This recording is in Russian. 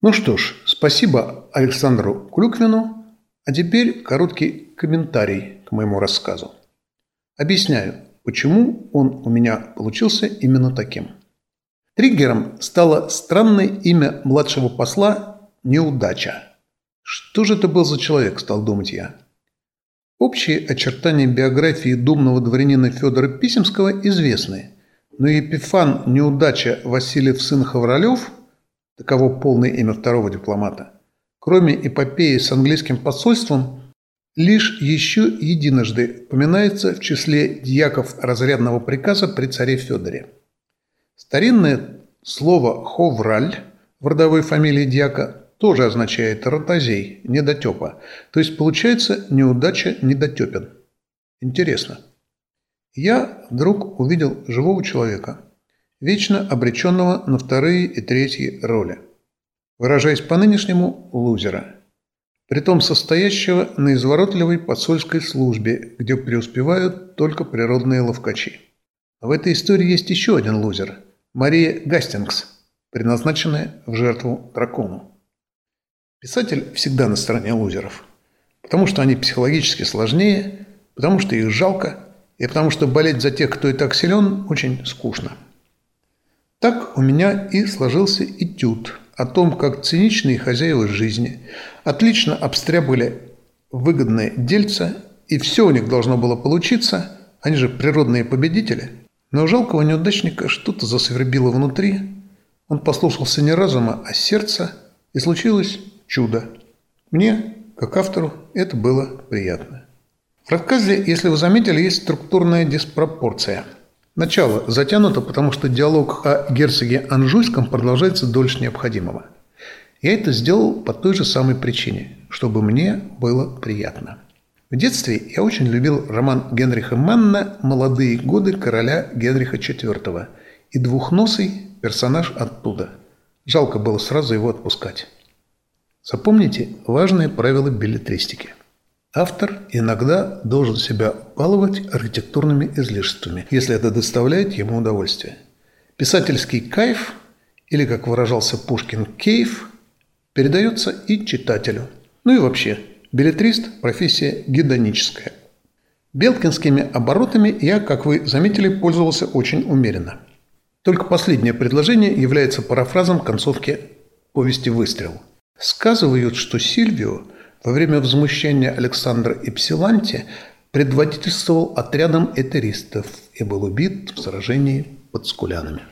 Ну что ж, спасибо Александру Клюквину, а теперь короткий комментарий к моему рассказу. Объясняю, почему он у меня получился именно таким. Триггером стало странное имя младшего посла «Неудача». Что же это был за человек, стал думать я. Общие очертания биографии думного дворянина Федора Писемского известны, но Епифан Неудача Васильев сын Хавролев – таково полное имя второго дипломата, кроме эпопеи с английским посольством, лишь еще единожды упоминается в числе дьяков разрядного приказа при царе Федоре. Старинное слово «ховраль» в родовой фамилии дьяка тоже означает «ротозей», «недотепа», то есть получается «неудача недотепен». Интересно. Я вдруг увидел живого человека – вечно обреченного на вторые и третьи роли. Выражаясь по-нынешнему, лузера. Притом состоящего на изворотливой посольской службе, где преуспевают только природные ловкачи. А в этой истории есть еще один лузер – Мария Гастингс, предназначенная в жертву дракону. Писатель всегда на стороне лузеров, потому что они психологически сложнее, потому что их жалко, и потому что болеть за тех, кто и так силен, очень скучно. Так у меня и сложился этюд о том, как циничные хозяева жизни отлично обстряпали выгодные дельца, и все у них должно было получиться, они же природные победители. Но у жалкого неудачника что-то засвербило внутри, он послушался не разума, а сердца, и случилось чудо. Мне, как автору, это было приятно. В рассказе, если вы заметили, есть структурная диспропорция – Начало затянуто, потому что диалог о герцоге Анжуйском продолжается дольше необходимого. Я это сделал по той же самой причине, чтобы мне было приятно. В детстве я очень любил роман Генриха Манна «Молодые годы короля Генриха IV» и двухносый персонаж оттуда. Жалко было сразу его отпускать. Запомните важные правила билетристики. Автор иногда должен себя баловать архитектурными излишествами, если это доставляет ему удовольствие. Писательский кайф, или, как выражался Пушкин, кейф, передается и читателю. Ну и вообще, билетрист – профессия гедоническая. Белкинскими оборотами я, как вы заметили, пользовался очень умеренно. Только последнее предложение является парафразом концовки повести «Выстрел». Сказывают, что Сильвио – во время возмущения Александра Ипсиланти предводительствовал отрядом этеристов и был убит в сражении под Скулянами.